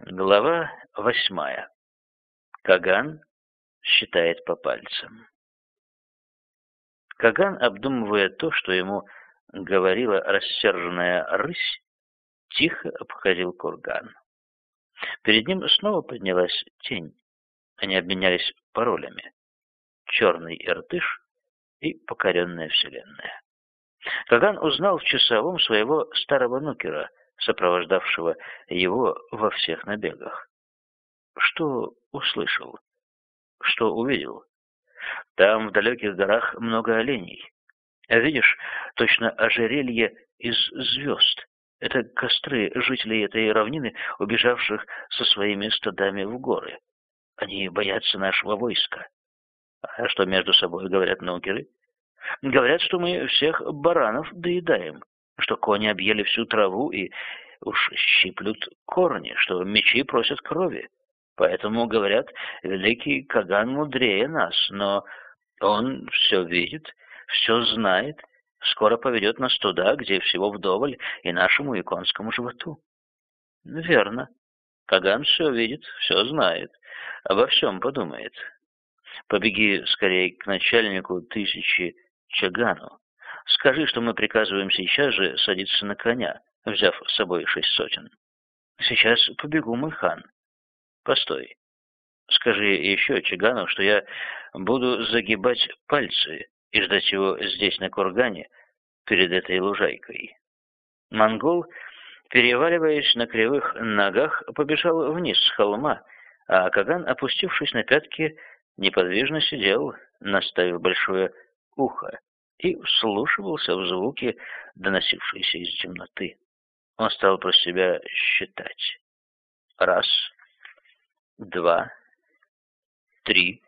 Глава восьмая. Каган считает по пальцам. Каган, обдумывая то, что ему говорила рассерженная рысь, тихо обходил курган. Перед ним снова поднялась тень. Они обменялись паролями. Черный иртыш и покоренная вселенная. Каган узнал в часовом своего старого нукера, сопровождавшего его во всех набегах. Что услышал? Что увидел? Там, в далеких горах, много оленей. А видишь, точно ожерелье из звезд. Это костры жителей этой равнины, убежавших со своими стадами в горы. Они боятся нашего войска. А что между собой говорят нукеры? Говорят, что мы всех баранов доедаем, что кони объели всю траву и уж щиплют корни, что мечи просят крови. Поэтому, говорят, великий Каган мудрее нас, но он все видит, все знает, скоро поведет нас туда, где всего вдоволь и нашему иконскому животу. Верно. Каган все видит, все знает, обо всем подумает. Побеги скорее к начальнику тысячи Чагану. Скажи, что мы приказываем сейчас же садиться на коня, взяв с собой шесть сотен. Сейчас побегу, мой хан. Постой. Скажи еще Чагану, что я буду загибать пальцы и ждать его здесь, на кургане, перед этой лужайкой. Монгол, переваливаясь на кривых ногах, побежал вниз с холма, а Каган, опустившись на пятки, неподвижно сидел, наставив большое ухо, и вслушивался в звуки, доносившиеся из темноты. Он стал про себя считать. Раз, два, три,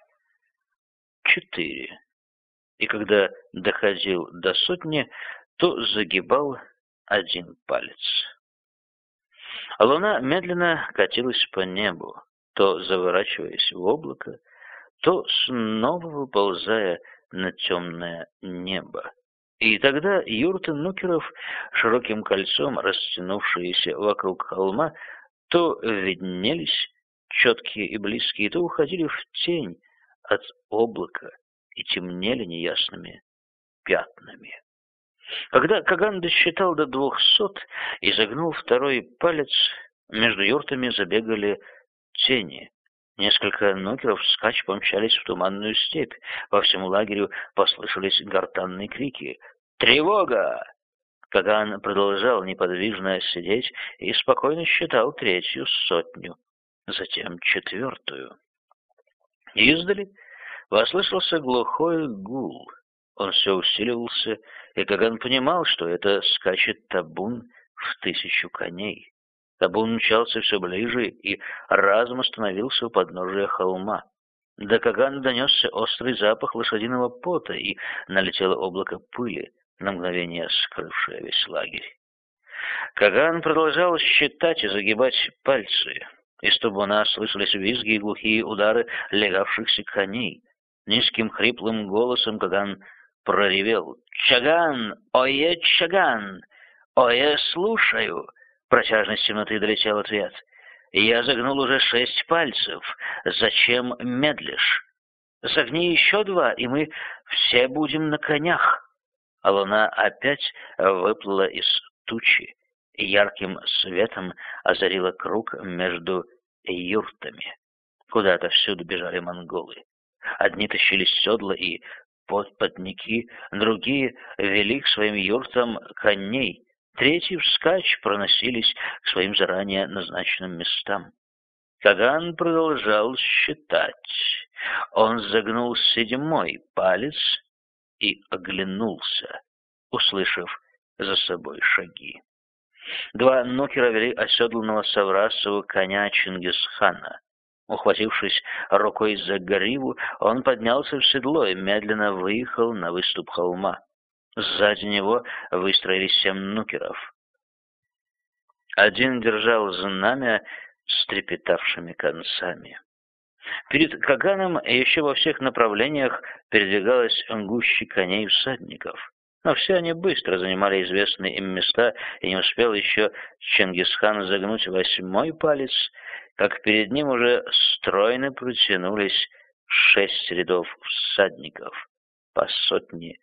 четыре. И когда доходил до сотни, то загибал один палец. Луна медленно катилась по небу, то заворачиваясь в облако, то снова выползая на темное небо. И тогда юрты нукеров, широким кольцом растянувшиеся вокруг холма, то виднелись, четкие и близкие, то уходили в тень от облака и темнели неясными пятнами. Когда Каган досчитал до двухсот и загнул второй палец, между юртами забегали тени, Несколько нокеров скач помчались в туманную степь. По всему лагерю послышались гортанные крики. «Тревога!» Каган продолжал неподвижно сидеть и спокойно считал третью сотню, затем четвертую. Издали послышался глухой гул. Он все усиливался, и Каган понимал, что это скачет табун в тысячу коней. Табун мчался все ближе и разом остановился у подножия холма. До Кагана донесся острый запах лошадиного пота, и налетело облако пыли, на мгновение скрывшее весь лагерь. Каган продолжал считать и загибать пальцы. Из тубуна слышались визги и глухие удары легавшихся коней. Низким хриплым голосом Каган проревел «Чаган! Ое, Чаган! Ое, слушаю!» Протяжность темноты долетел ответ. «Я загнул уже шесть пальцев. Зачем медлишь? Загни еще два, и мы все будем на конях». А луна опять выплыла из тучи и ярким светом озарила круг между юртами. Куда-то всюду бежали монголы. Одни тащили седла и подпотники, другие вели к своим юртам коней, Третьи вскачь проносились к своим заранее назначенным местам. Каган продолжал считать. Он загнул седьмой палец и оглянулся, услышав за собой шаги. Два нокера вели оседланного Саврасова коня Чингисхана. Ухватившись рукой за гриву, он поднялся в седло и медленно выехал на выступ холма. Сзади него выстроились семь нукеров. Один держал знамя с трепетавшими концами. Перед Каганом еще во всех направлениях передвигалась гуще коней всадников. Но все они быстро занимали известные им места, и не успел еще Чингисхан загнуть восьмой палец, как перед ним уже стройно протянулись шесть рядов всадников, по сотне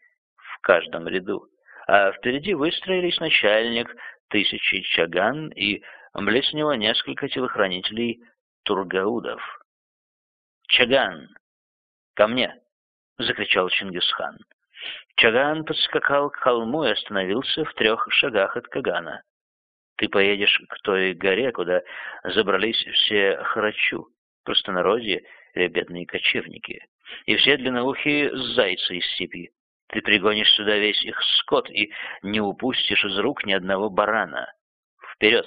каждом ряду, а впереди выстроились начальник тысячи чаган и близ него несколько телохранителей тургаудов. «Чаган! Ко мне!» — закричал Чингисхан. Чаган подскакал к холму и остановился в трех шагах от Кагана. «Ты поедешь к той горе, куда забрались все харачу, простонародье или бедные кочевники, и все длинноухие зайцы из степи. Ты пригонишь сюда весь их скот и не упустишь из рук ни одного барана. Вперед!»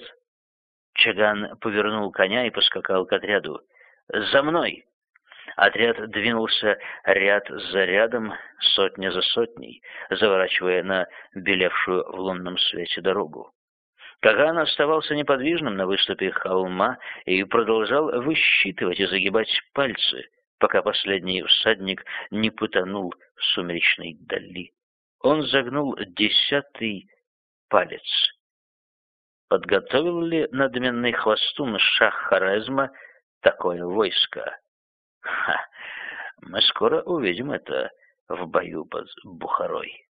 Чаган повернул коня и поскакал к отряду. «За мной!» Отряд двинулся ряд за рядом, сотня за сотней, заворачивая на белевшую в лунном свете дорогу. Каган оставался неподвижным на выступе холма и продолжал высчитывать и загибать пальцы, пока последний всадник не потонул в сумеречной дали. Он загнул десятый палец. Подготовил ли надменный хвостун шах Хорезма такое войско? Ха, мы скоро увидим это в бою под Бухарой.